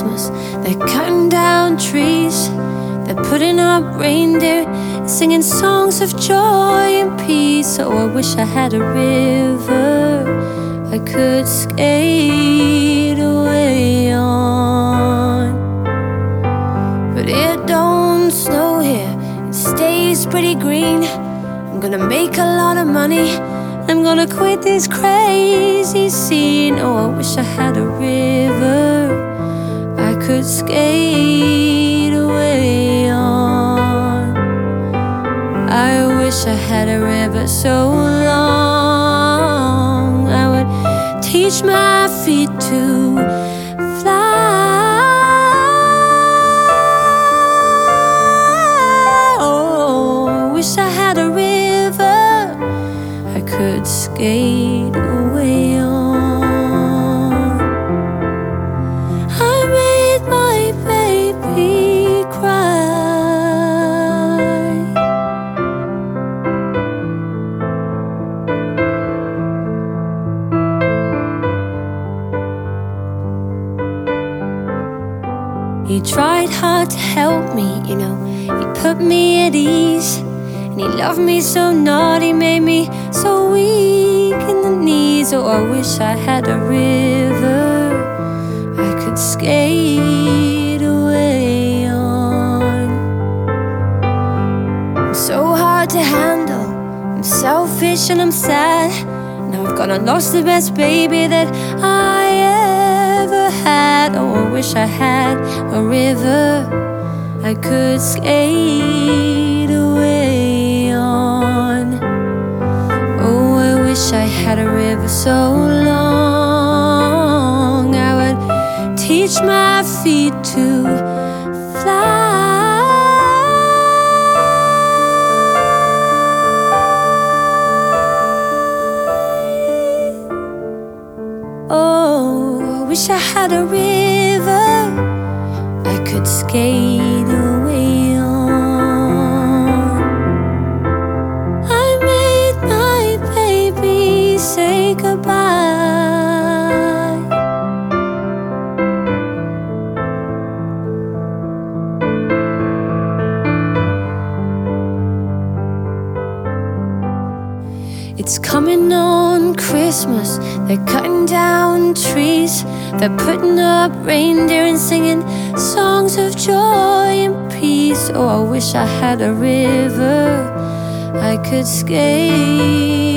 Christmas. They're cutting down trees, they're putting up reindeer, singing songs of joy and peace. Oh, I wish I had a river I could skate away on. But it don't snow here, it stays pretty green. I'm gonna make a lot of money. I'm gonna quit this crazy scene. Oh, I wish I had a river Skate away on. I wish I had a river so long I would teach my feet to He tried hard to help me, you know. He put me at ease. And he loved me so naughty, made me so weak in the knees. Oh, I wish I had a river I could skate away on. I'm so hard to handle. I'm selfish and I'm sad. Now I've gone and lost the best baby that I wish I had a river I could skate away on. Oh, I wish I had a river so long I would teach my feet to had a river I could skate away It's coming on Christmas. They're cutting down trees. They're putting up reindeer and singing songs of joy and peace. Oh, I wish I had a river I could skate.